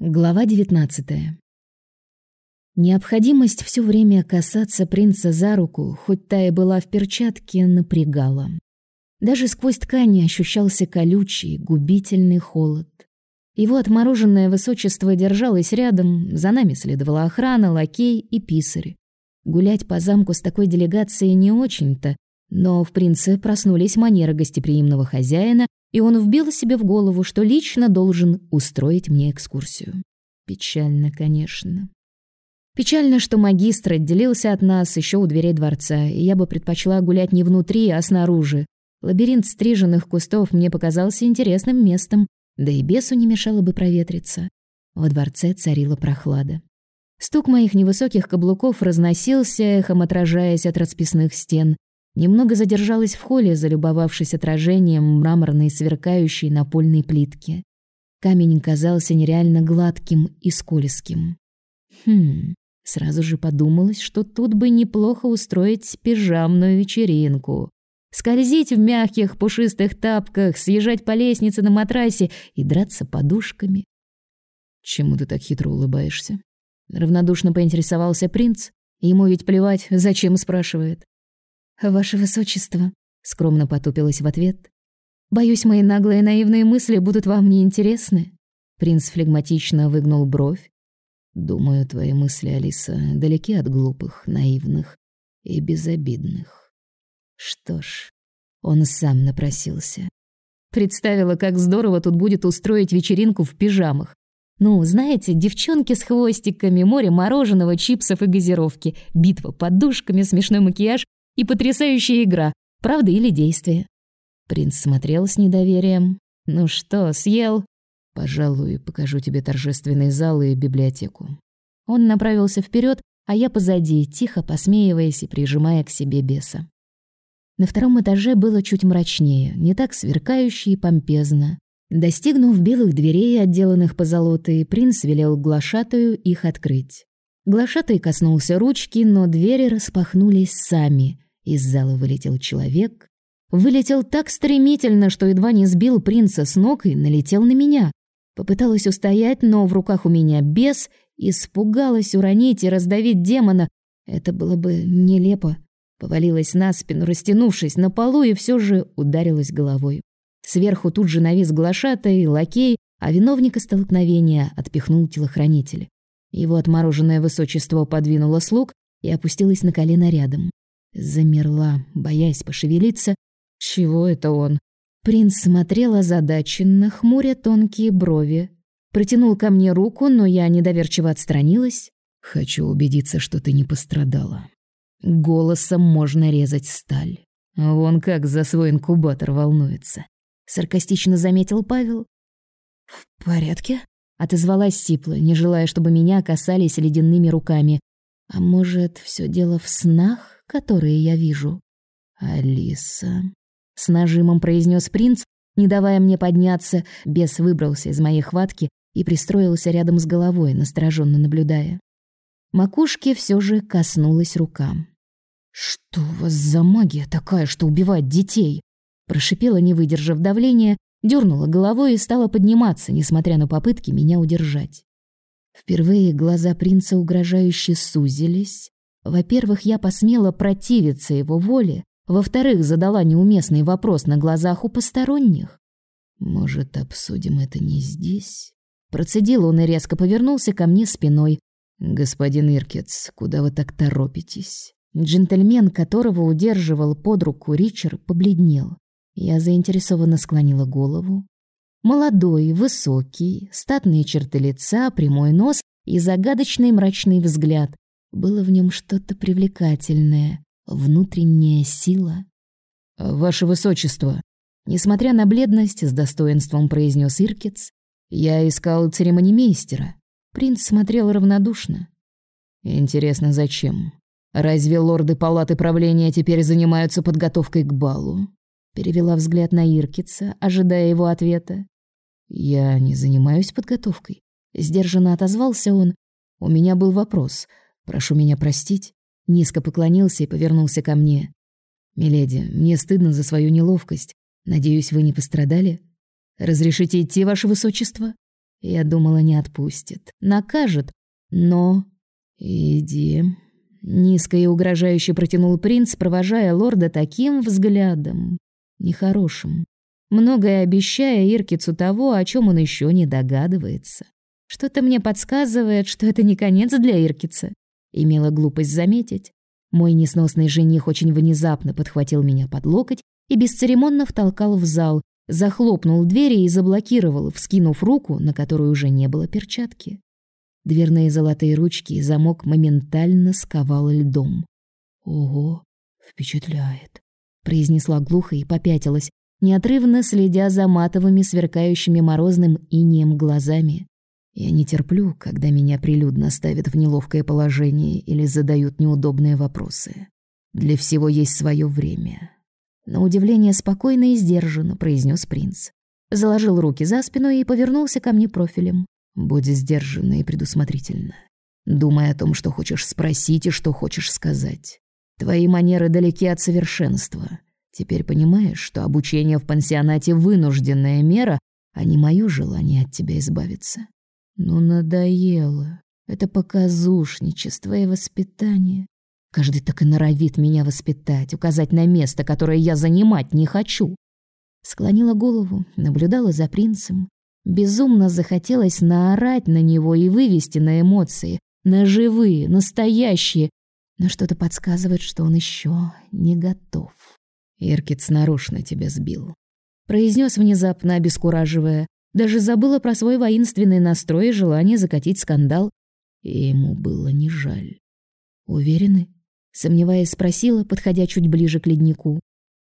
Глава 19. Необходимость все время касаться принца за руку, хоть та и была в перчатке, напрягала. Даже сквозь ткани ощущался колючий, губительный холод. Его отмороженное высочество держалось рядом, за нами следовала охрана, лакей и писарь. Гулять по замку с такой делегацией не очень-то, но в принце проснулись манеры гостеприимного хозяина, и он вбил себе в голову, что лично должен устроить мне экскурсию. Печально, конечно. Печально, что магистр отделился от нас еще у дверей дворца, и я бы предпочла гулять не внутри, а снаружи. Лабиринт стриженных кустов мне показался интересным местом, да и бесу не мешало бы проветриться. Во дворце царила прохлада. Стук моих невысоких каблуков разносился, эхом отражаясь от расписных стен, Немного задержалась в холле, залюбовавшись отражением мраморной сверкающей напольной плитки. Камень казался нереально гладким и скользким. Хм, сразу же подумалось, что тут бы неплохо устроить пижамную вечеринку. Скользить в мягких пушистых тапках, съезжать по лестнице на матрасе и драться подушками. «Чему ты так хитро улыбаешься?» Равнодушно поинтересовался принц. Ему ведь плевать, зачем спрашивает. «Ваше высочество», — скромно потупилась в ответ. «Боюсь, мои наглые наивные мысли будут вам неинтересны». Принц флегматично выгнул бровь. «Думаю, твои мысли, Алиса, далеки от глупых, наивных и безобидных». Что ж, он сам напросился. Представила, как здорово тут будет устроить вечеринку в пижамах. Ну, знаете, девчонки с хвостиками, море мороженого, чипсов и газировки, битва подушками, смешной макияж и потрясающая игра, правда или действие. Принц смотрел с недоверием. «Ну что, съел?» «Пожалуй, покажу тебе торжественный зал и библиотеку». Он направился вперед, а я позади, тихо посмеиваясь и прижимая к себе беса. На втором этаже было чуть мрачнее, не так сверкающе и помпезно. Достигнув белых дверей, отделанных позолотой, принц велел глашатую их открыть. Глашатай коснулся ручки, но двери распахнулись сами, из зала вылетел человек. Вылетел так стремительно, что едва не сбил принца с ног и налетел на меня. Попыталась устоять, но в руках у меня бес, испугалась уронить и раздавить демона. Это было бы нелепо. Повалилась на спину, растянувшись на полу, и все же ударилась головой. Сверху тут же навис глашатай, лакей, а виновника столкновения отпихнул телохранитель. Его отмороженное высочество подвинуло слуг и опустилось на колено рядом. Замерла, боясь пошевелиться. Чего это он? Принц смотрел озадаченно, хмуря тонкие брови. Протянул ко мне руку, но я недоверчиво отстранилась. «Хочу убедиться, что ты не пострадала». Голосом можно резать сталь. Вон как за свой инкубатор волнуется. Саркастично заметил Павел. «В порядке?» — отозвалась Сипла, не желая, чтобы меня касались ледяными руками. «А может, все дело в снах?» Которые я вижу. Алиса, с нажимом произнес принц, не давая мне подняться, бес выбрался из моей хватки и пристроился рядом с головой, настороженно наблюдая. Макушки все же коснулась рука. Что у вас за магия такая, что убивает детей? прошипела, не выдержав давления, дернула головой и стала подниматься, несмотря на попытки меня удержать. Впервые глаза принца угрожающе сузились, во-первых, я посмела противиться его воле, во-вторых, задала неуместный вопрос на глазах у посторонних. Может, обсудим это не здесь? Процедил он и резко повернулся ко мне спиной. Господин Иркетс, куда вы так торопитесь? Джентльмен, которого удерживал под руку Ричард, побледнел. Я заинтересованно склонила голову. Молодой, высокий, статные черты лица, прямой нос и загадочный мрачный взгляд, было в нем что-то привлекательное, внутренняя сила. «Ваше высочество!» Несмотря на бледность, с достоинством произнес Иркец, «Я искал церемонимейстера». Принц смотрел равнодушно. «Интересно, зачем? Разве лорды палаты правления теперь занимаются подготовкой к балу?» Перевела взгляд на Иркица, ожидая его ответа. «Я не занимаюсь подготовкой», — сдержанно отозвался он. «У меня был вопрос — Прошу меня простить. Низко поклонился и повернулся ко мне. Миледи, мне стыдно за свою неловкость. Надеюсь, вы не пострадали? Разрешите идти, ваше высочество? Я думала, не отпустит, накажет, но... Иди. Низко и угрожающе протянул принц, провожая лорда таким взглядом. Нехорошим. Многое обещая Иркицу того, о чем он еще не догадывается. Что-то мне подсказывает, что это не конец для Иркица. Имела глупость заметить. Мой несносный жених очень внезапно подхватил меня под локоть и бесцеремонно втолкал в зал, захлопнул двери и заблокировал, вскинув руку, на которой уже не было перчатки. Дверные золотые ручки и замок моментально сковал льдом. «Ого, впечатляет», — произнесла глухо и попятилась, неотрывно следя за матовыми, сверкающими морозным инеем глазами. Я не терплю, когда меня прилюдно ставят в неловкое положение или задают неудобные вопросы. Для всего есть свое время. На удивление спокойно и сдержанно произнес принц. Заложил руки за спину и повернулся ко мне профилем. Будь сдержанна и предусмотрительна. Думай о том, что хочешь спросить и что хочешь сказать. Твои манеры далеки от совершенства. Теперь понимаешь, что обучение в пансионате — вынужденная мера, а не мое желание от тебя избавиться. Ну, надоело. Это показушничество и воспитание. Каждый так и норовит меня воспитать, указать на место, которое я занимать не хочу. Склонила голову, наблюдала за принцем. Безумно захотелось наорать на него и вывести на эмоции, на живые, настоящие. Но что-то подсказывает, что он еще не готов. Иркит нарочно тебя сбил. Произнес внезапно, обескураживая. Даже забыла про свой воинственный настрой и желание закатить скандал. И ему было не жаль. «Уверены?» — сомневаясь, спросила, подходя чуть ближе к леднику.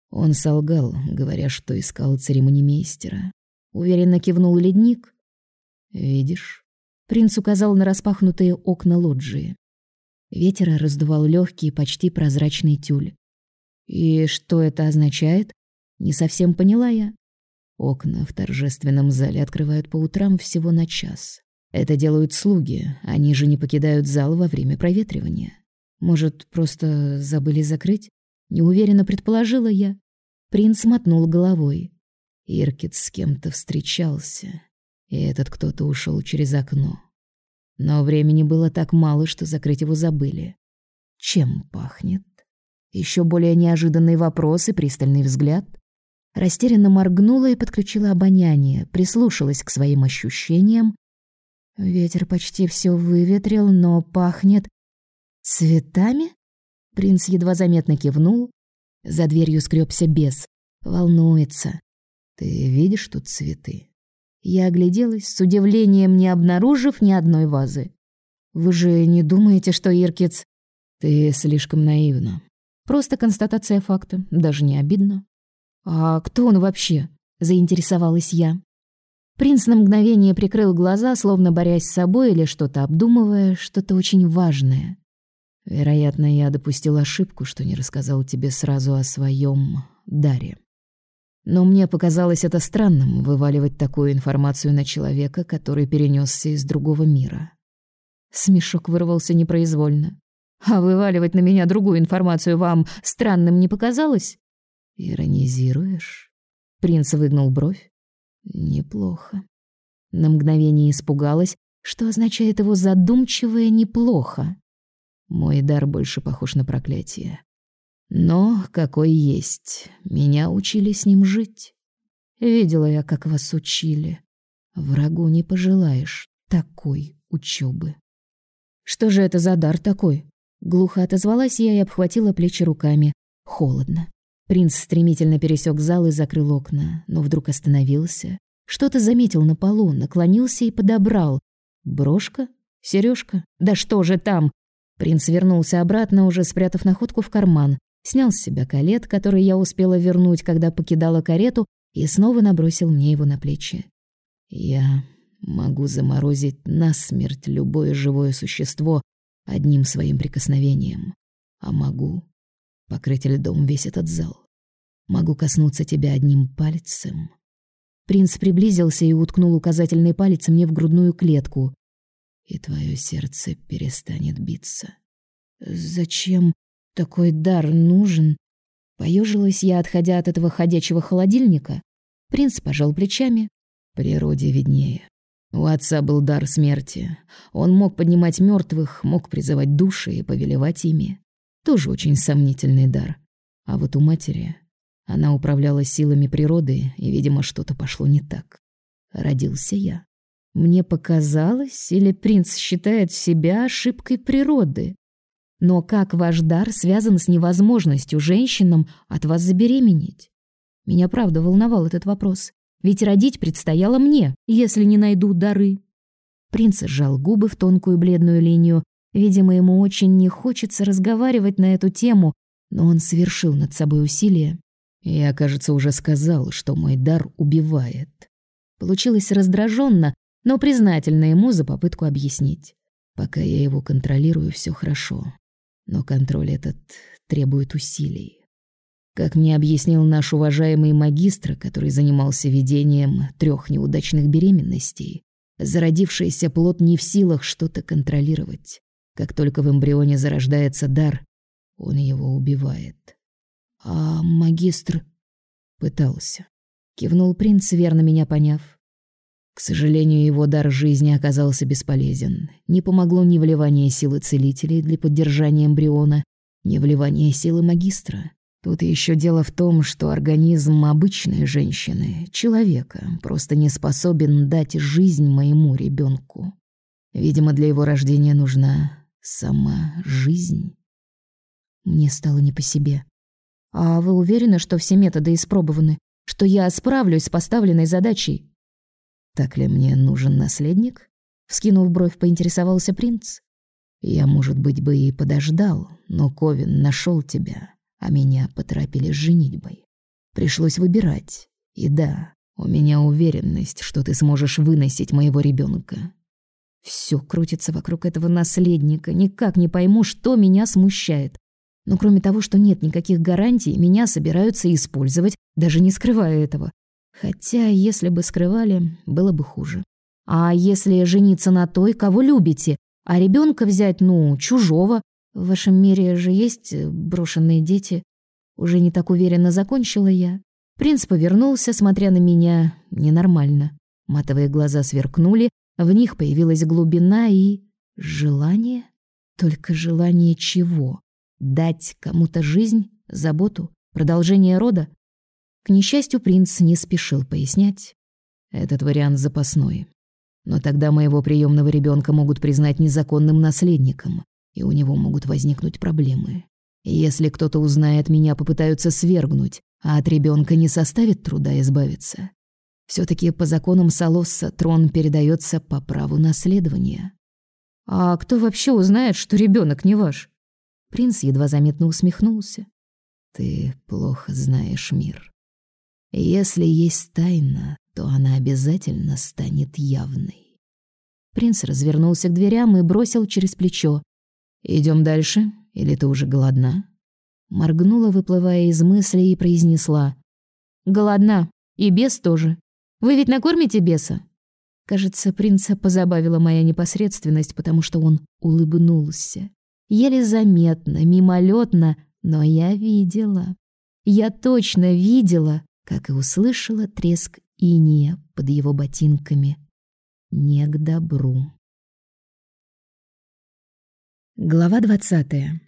Он солгал, говоря, что искал церемонимейстера. Уверенно кивнул ледник. «Видишь?» Принц указал на распахнутые окна лоджии. Ветер раздувал легкий, почти прозрачный тюль. «И что это означает?» Не совсем поняла я. Окна в торжественном зале открывают по утрам всего на час. Это делают слуги, они же не покидают зал во время проветривания. Может, просто забыли закрыть? Неуверенно предположила я. Принц мотнул головой. Иркит с кем-то встречался, и этот кто-то ушел через окно. Но времени было так мало, что закрыть его забыли. Чем пахнет? Еще более неожиданный вопрос и пристальный взгляд — Растерянно моргнула и подключила обоняние, прислушалась к своим ощущениям. Ветер почти все выветрил, но пахнет цветами. Принц едва заметно кивнул. За дверью скребся бес. Волнуется. Ты видишь тут цветы? Я огляделась, с удивлением не обнаружив ни одной вазы. Вы же не думаете, что Иркиц... Ты слишком наивна. Просто констатация факта, даже не обидно. «А кто он вообще?» — заинтересовалась я. Принц на мгновение прикрыл глаза, словно борясь с собой или что-то обдумывая, что-то очень важное. Вероятно, я допустил ошибку, что не рассказал тебе сразу о своем даре. Но мне показалось это странным вываливать такую информацию на человека, который перенесся из другого мира. Смешок вырвался непроизвольно. А вываливать на меня другую информацию вам странным не показалось? Иронизируешь? Принц выгнул бровь. Неплохо. На мгновение испугалась, что означает его задумчивое неплохо. Мой дар больше похож на проклятие. Но какой есть. Меня учили с ним жить. Видела я, как вас учили. Врагу не пожелаешь такой учебы. Что же это за дар такой? Глухо отозвалась я и обхватила плечи руками. Холодно. Принц стремительно пересек зал и закрыл окна, но вдруг остановился. Что-то заметил на полу, наклонился и подобрал. Брошка? Сережка? Да что же там? Принц вернулся обратно, уже спрятав находку в карман, снял с себя колет, который я успела вернуть, когда покидала карету, и снова набросил мне его на плечи. Я могу заморозить насмерть любое живое существо одним своим прикосновением, а могу покрыть льдом весь этот зал. Могу коснуться тебя одним пальцем. Принц приблизился и уткнул указательный палец мне в грудную клетку. И твое сердце перестанет биться. Зачем такой дар нужен? Поежилась я, отходя от этого ходячего холодильника. Принц пожал плечами. Природе виднее. У отца был дар смерти. Он мог поднимать мертвых, мог призывать души и повелевать ими. Тоже очень сомнительный дар. А вот у матери она управляла силами природы, и, видимо, что-то пошло не так. Родился я. Мне показалось, или принц считает себя ошибкой природы? Но как ваш дар связан с невозможностью женщинам от вас забеременеть? Меня правда волновал этот вопрос. Ведь родить предстояло мне, если не найду дары. Принц сжал губы в тонкую бледную линию. Видимо, ему очень не хочется разговаривать на эту тему, но он совершил над собой усилие. Я, кажется, уже сказал, что мой дар убивает. Получилось раздраженно, но признательна ему за попытку объяснить. Пока я его контролирую, все хорошо. Но контроль этот требует усилий. Как мне объяснил наш уважаемый магистр, который занимался ведением трех неудачных беременностей, зародившийся плод не в силах что-то контролировать. Как только в эмбрионе зарождается дар, он его убивает. А магистр пытался. Кивнул принц, верно меня поняв. К сожалению, его дар жизни оказался бесполезен. Не помогло ни вливание силы целителей для поддержания эмбриона, ни вливание силы магистра. Тут еще дело в том, что организм обычной женщины, человека, просто не способен дать жизнь моему ребенку. Видимо, для его рождения нужна сама жизнь. Мне стало не по себе. А вы уверены, что все методы испробованы, что я справлюсь с поставленной задачей? Так ли мне нужен наследник? Вскинув бровь, поинтересовался принц. Я, может быть, бы и подождал, но Ковин нашел тебя, а меня поторопили с женитьбой. Пришлось выбирать. И да, у меня уверенность, что ты сможешь выносить моего ребенка. Все крутится вокруг этого наследника, никак не пойму, что меня смущает. Но кроме того, что нет никаких гарантий, меня собираются использовать, даже не скрывая этого. Хотя, если бы скрывали, было бы хуже. А если жениться на той, кого любите, а ребенка взять, ну, чужого? В вашем мире же есть брошенные дети. Уже не так уверенно закончила я. Принц повернулся, смотря на меня ненормально. Матовые глаза сверкнули, в них появилась глубина и... желание? Только желание чего? Дать кому-то жизнь, заботу, продолжение рода? К несчастью, принц не спешил пояснять. Этот вариант запасной. Но тогда моего приемного ребенка могут признать незаконным наследником, и у него могут возникнуть проблемы. Если кто-то узнает меня, попытаются свергнуть, а от ребенка не составит труда избавиться. Все таки по законам Солосса трон передается по праву наследования. А кто вообще узнает, что ребенок не ваш? Принц едва заметно усмехнулся. Ты плохо знаешь мир. Если есть тайна, то она обязательно станет явной. Принц развернулся к дверям и бросил через плечо: "Идем дальше, или ты уже голодна?" Моргнула, выплывая из мыслей, и произнесла: "Голодна, и бес тоже. Вы ведь накормите беса?" Кажется, принца позабавила моя непосредственность, потому что он улыбнулся еле заметно, мимолетно, но я видела. Я точно видела, как и услышала треск иния под его ботинками. Не к добру. Глава двадцатая.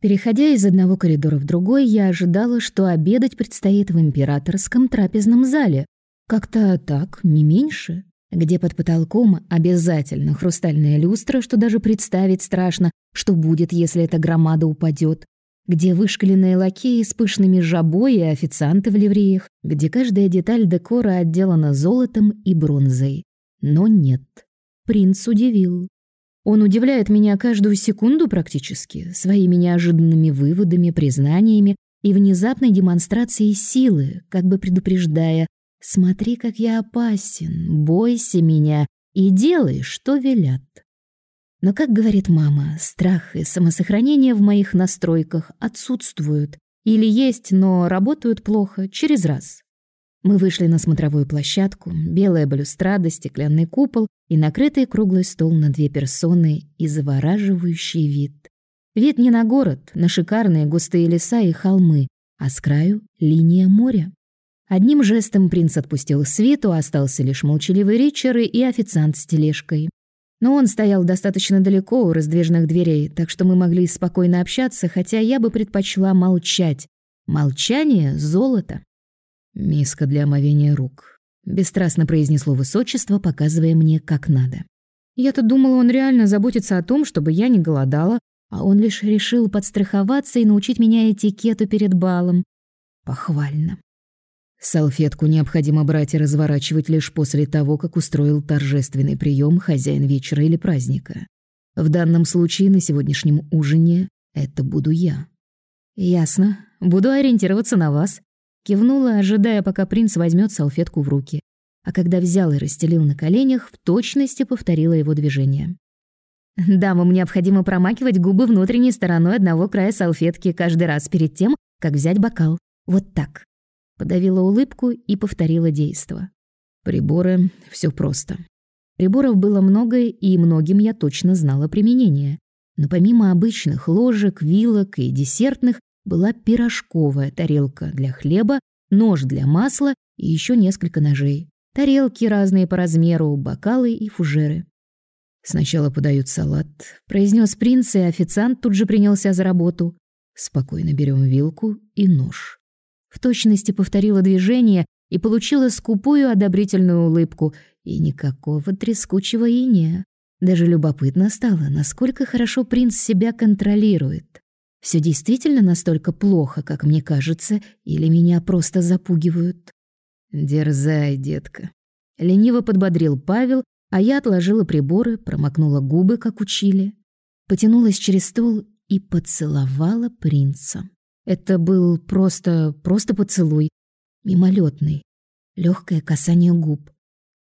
Переходя из одного коридора в другой, я ожидала, что обедать предстоит в императорском трапезном зале. Как-то так, не меньше где под потолком обязательно хрустальная люстра, что даже представить страшно, что будет, если эта громада упадет, где вышкаленные лакеи с пышными жабой и официанты в ливреях, где каждая деталь декора отделана золотом и бронзой. Но нет. Принц удивил. Он удивляет меня каждую секунду практически, своими неожиданными выводами, признаниями и внезапной демонстрацией силы, как бы предупреждая, Смотри, как я опасен, бойся меня и делай, что велят. Но, как говорит мама, страх и самосохранение в моих настройках отсутствуют. Или есть, но работают плохо, через раз. Мы вышли на смотровую площадку, белая балюстрада, стеклянный купол и накрытый круглый стол на две персоны и завораживающий вид. Вид не на город, на шикарные густые леса и холмы, а с краю — линия моря. Одним жестом принц отпустил свиту, остался лишь молчаливый Ричард и официант с тележкой. Но он стоял достаточно далеко у раздвижных дверей, так что мы могли спокойно общаться, хотя я бы предпочла молчать. Молчание — золото. «Миска для омовения рук», — бесстрастно произнесло высочество, показывая мне, как надо. Я-то думала, он реально заботится о том, чтобы я не голодала, а он лишь решил подстраховаться и научить меня этикету перед балом. Похвально. Салфетку необходимо брать и разворачивать лишь после того, как устроил торжественный прием хозяин вечера или праздника. В данном случае на сегодняшнем ужине это буду я. Ясно. Буду ориентироваться на вас. Кивнула, ожидая, пока принц возьмет салфетку в руки. А когда взял и расстелил на коленях, в точности повторила его движение. Дамам необходимо промакивать губы внутренней стороной одного края салфетки каждый раз перед тем, как взять бокал. Вот так. Подавила улыбку и повторила действо. Приборы — все просто. Приборов было много, и многим я точно знала применение. Но помимо обычных ложек, вилок и десертных, была пирожковая тарелка для хлеба, нож для масла и еще несколько ножей. Тарелки разные по размеру, бокалы и фужеры. «Сначала подают салат», — произнес принц, и официант тут же принялся за работу. «Спокойно берем вилку и нож». В точности повторила движение и получила скупую одобрительную улыбку и никакого трескучего иния. Даже любопытно стало, насколько хорошо принц себя контролирует. Все действительно настолько плохо, как мне кажется, или меня просто запугивают? Дерзай, детка. Лениво подбодрил Павел, а я отложила приборы, промокнула губы, как учили, потянулась через стол и поцеловала принца. Это был просто, просто поцелуй, мимолетный, легкое касание губ.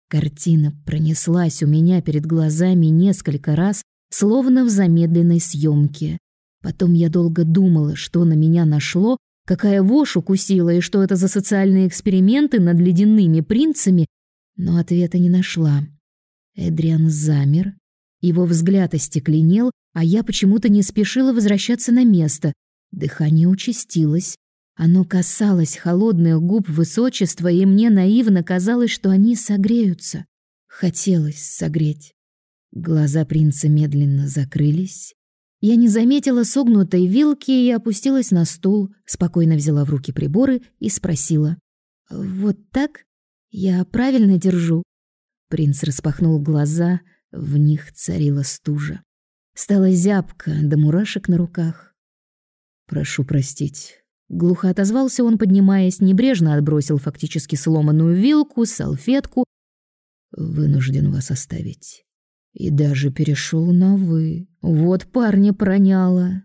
Картина пронеслась у меня перед глазами несколько раз, словно в замедленной съемке. Потом я долго думала, что на меня нашло, какая вошь укусила и что это за социальные эксперименты над ледяными принцами, но ответа не нашла. Эдриан замер, его взгляд остекленел, а я почему-то не спешила возвращаться на место, Дыхание участилось. Оно касалось холодных губ высочества, и мне наивно казалось, что они согреются. Хотелось согреть. Глаза принца медленно закрылись. Я не заметила согнутой вилки и опустилась на стул, спокойно взяла в руки приборы и спросила. «Вот так? Я правильно держу?» Принц распахнул глаза, в них царила стужа. Стало зябко, до мурашек на руках. «Прошу простить». Глухо отозвался он, поднимаясь, небрежно отбросил фактически сломанную вилку, салфетку. «Вынужден вас оставить». И даже перешел на «вы». Вот парня проняло.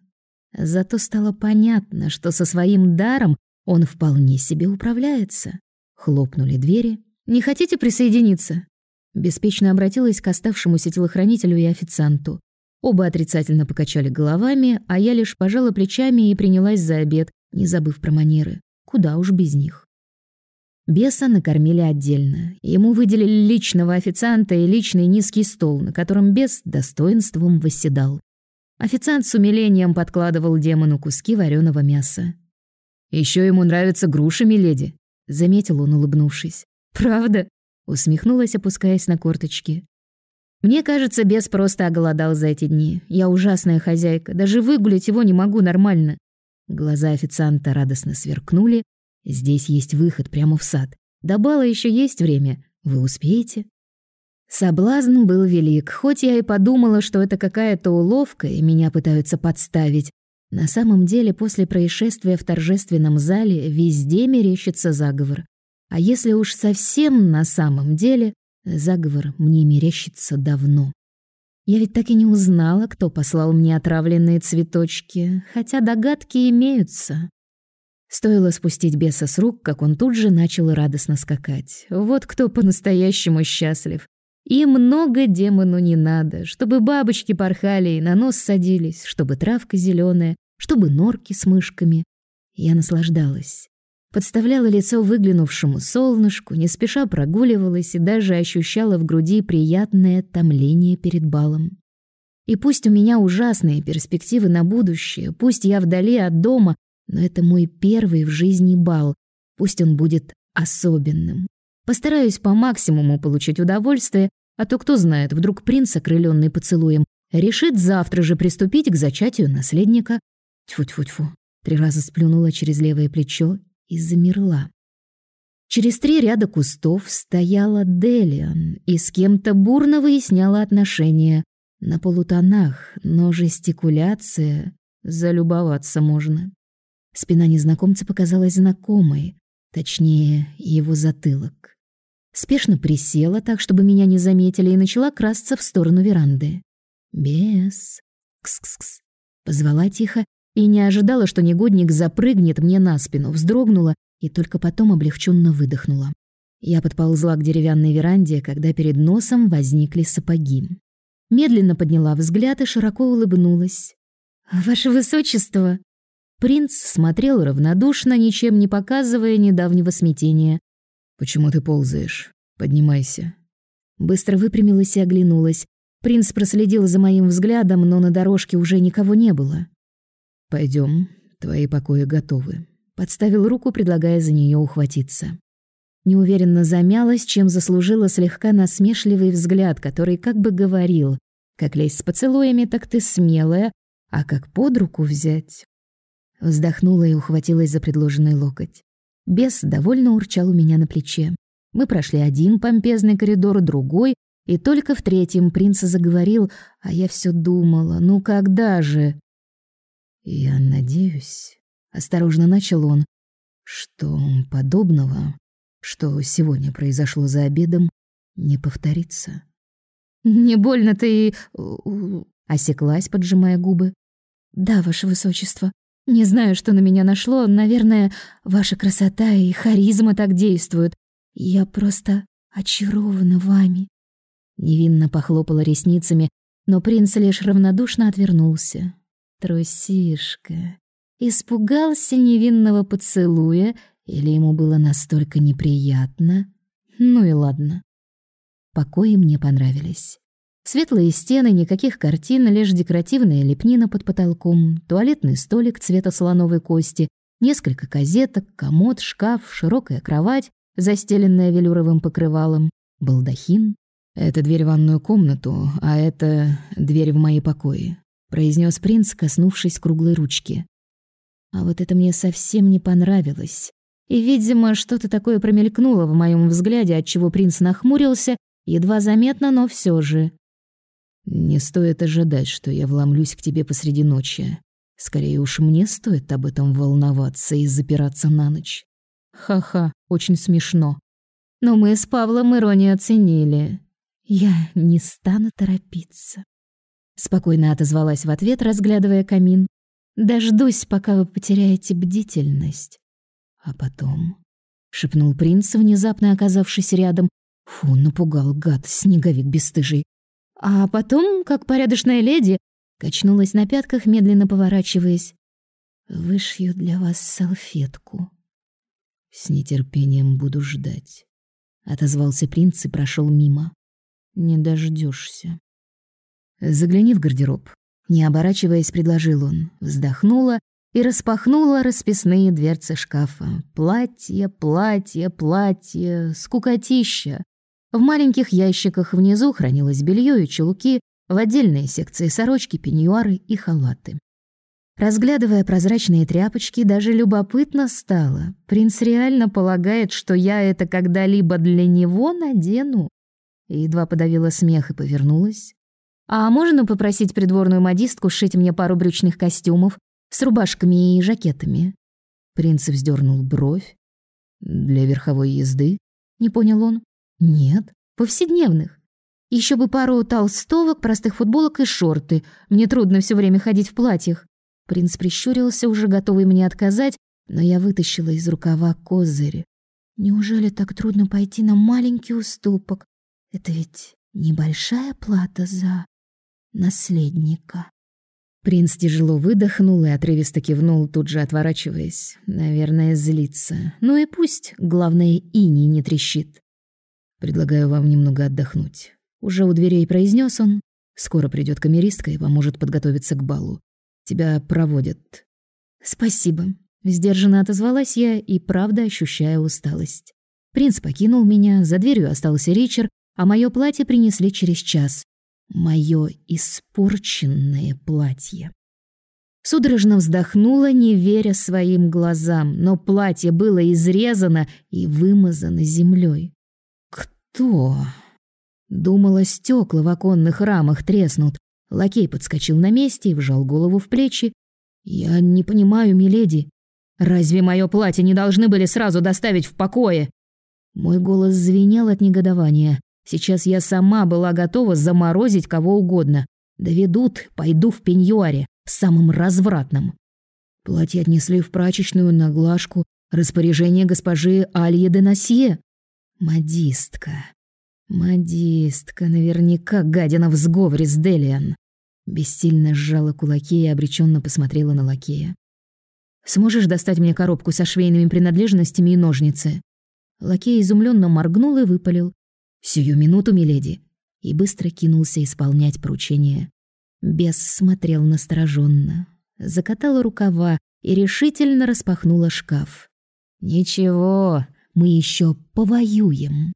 Зато стало понятно, что со своим даром он вполне себе управляется. Хлопнули двери. «Не хотите присоединиться?» Беспечно обратилась к оставшемуся телохранителю и официанту. Оба отрицательно покачали головами, а я лишь пожала плечами и принялась за обед, не забыв про манеры. Куда уж без них. Беса накормили отдельно. Ему выделили личного официанта и личный низкий стол, на котором бес достоинством восседал. Официант с умилением подкладывал демону куски вареного мяса. Еще ему нравятся груши, миледи», — заметил он, улыбнувшись. «Правда?» — усмехнулась, опускаясь на корточки. Мне кажется, бес просто оголодал за эти дни. Я ужасная хозяйка, даже выгулять его не могу нормально. Глаза официанта радостно сверкнули. Здесь есть выход прямо в сад. До бала еще есть время. Вы успеете? Соблазн был велик, хоть я и подумала, что это какая-то уловка, и меня пытаются подставить. На самом деле, после происшествия в торжественном зале везде мерещится заговор. А если уж совсем на самом деле, Заговор мне мерещится давно. Я ведь так и не узнала, кто послал мне отравленные цветочки, хотя догадки имеются. Стоило спустить беса с рук, как он тут же начал радостно скакать. Вот кто по-настоящему счастлив. И много демону не надо, чтобы бабочки порхали и на нос садились, чтобы травка зеленая, чтобы норки с мышками. Я наслаждалась. Подставляла лицо выглянувшему солнышку, не спеша прогуливалась и даже ощущала в груди приятное томление перед балом. И пусть у меня ужасные перспективы на будущее, пусть я вдали от дома, но это мой первый в жизни бал. Пусть он будет особенным. Постараюсь по максимуму получить удовольствие, а то кто знает, вдруг принц, окрылённый поцелуем, решит завтра же приступить к зачатию наследника. Тьфу-тьфу-тьфу. Три раза сплюнула через левое плечо и замерла. Через три ряда кустов стояла Делиан и с кем-то бурно выясняла отношения. На полутонах, но жестикуляция залюбоваться можно. Спина незнакомца показалась знакомой, точнее, его затылок. Спешно присела так, чтобы меня не заметили, и начала красться в сторону веранды. «Бес!» «Кс-кс-кс!» Позвала тихо и не ожидала, что негодник запрыгнет мне на спину, вздрогнула и только потом облегченно выдохнула. Я подползла к деревянной веранде, когда перед носом возникли сапоги. Медленно подняла взгляд и широко улыбнулась. «Ваше высочество!» Принц смотрел равнодушно, ничем не показывая недавнего смятения. «Почему ты ползаешь? Поднимайся». Быстро выпрямилась и оглянулась. Принц проследил за моим взглядом, но на дорожке уже никого не было. Пойдем, твои покои готовы». Подставил руку, предлагая за нее ухватиться. Неуверенно замялась, чем заслужила слегка насмешливый взгляд, который как бы говорил, как лезть с поцелуями, так ты смелая, а как под руку взять? Вздохнула и ухватилась за предложенный локоть. Бес довольно урчал у меня на плече. Мы прошли один помпезный коридор, другой, и только в третьем принц заговорил, а я все думала, ну когда же? Я надеюсь, осторожно начал он, что подобного, что сегодня произошло за обедом, не повторится. Не больно ты осеклась, поджимая губы. Да, ваше высочество. Не знаю, что на меня нашло, наверное, ваша красота и харизма так действуют. Я просто очарована вами. Невинно похлопала ресницами, но принц лишь равнодушно отвернулся. Трусишка. Испугался невинного поцелуя или ему было настолько неприятно? Ну и ладно. Покои мне понравились. Светлые стены, никаких картин, лишь декоративная лепнина под потолком, туалетный столик цвета слоновой кости, несколько козеток, комод, шкаф, широкая кровать, застеленная велюровым покрывалом, балдахин. «Это дверь в ванную комнату, а это дверь в мои покои», произнес принц, коснувшись круглой ручки. А вот это мне совсем не понравилось. И, видимо, что-то такое промелькнуло в моем взгляде, от чего принц нахмурился, едва заметно, но все же. Не стоит ожидать, что я вломлюсь к тебе посреди ночи. Скорее уж мне стоит об этом волноваться и запираться на ночь. Ха-ха, очень смешно. Но мы с Павлом иронию оценили. Я не стану торопиться. Спокойно отозвалась в ответ, разглядывая камин. Дождусь, пока вы потеряете бдительность. А потом, шепнул принц, внезапно оказавшись рядом. Фу, напугал гад, снеговик бесстыжий. А потом, как порядочная леди, качнулась на пятках, медленно поворачиваясь. Вышью для вас салфетку. С нетерпением буду ждать. Отозвался принц и прошел мимо. Не дождешься. Загляни в гардероб. Не оборачиваясь, предложил он. Вздохнула и распахнула расписные дверцы шкафа. Платье, платье, платье, скукотища. В маленьких ящиках внизу хранилось белье и чулки, в отдельные секции сорочки, пеньюары и халаты. Разглядывая прозрачные тряпочки, даже любопытно стало. Принц реально полагает, что я это когда-либо для него надену? Едва подавила смех и повернулась. А можно попросить придворную модистку сшить мне пару брючных костюмов с рубашками и жакетами? Принц вздернул бровь. Для верховой езды? Не понял он. Нет, повседневных. Еще бы пару толстовок, простых футболок и шорты. Мне трудно все время ходить в платьях. Принц прищурился, уже готовый мне отказать, но я вытащила из рукава козырь. Неужели так трудно пойти на маленький уступок? Это ведь небольшая плата за наследника. Принц тяжело выдохнул и отрывисто кивнул, тут же отворачиваясь. Наверное, злится. Ну и пусть, главное, иней не трещит. Предлагаю вам немного отдохнуть. Уже у дверей произнес он. Скоро придет камеристка и поможет подготовиться к балу. Тебя проводят. Спасибо. Сдержанно отозвалась я и правда ощущая усталость. Принц покинул меня, за дверью остался Ричард, а мое платье принесли через час. Мое испорченное платье. Судорожно вздохнула, не веря своим глазам, но платье было изрезано и вымазано землей. Кто? Думала, стекла в оконных рамах треснут. Лакей подскочил на месте и вжал голову в плечи. Я не понимаю, миледи. Разве мое платье не должны были сразу доставить в покое? Мой голос звенел от негодования. Сейчас я сама была готова заморозить кого угодно. Доведут, пойду в пеньюаре самым развратным. Платье отнесли в прачечную на глажку, распоряжение госпожи Алье де Насье. Модистка. Модистка, наверняка гадина в сговоре с Делиан. Бессильно сжала кулаки и обреченно посмотрела на лакея. «Сможешь достать мне коробку со швейными принадлежностями и ножницы?» Лакей изумленно моргнул и выпалил. «Сию минуту, миледи!» и быстро кинулся исполнять поручение. Бес смотрел настороженно, закатала рукава и решительно распахнула шкаф. «Ничего, мы еще повоюем».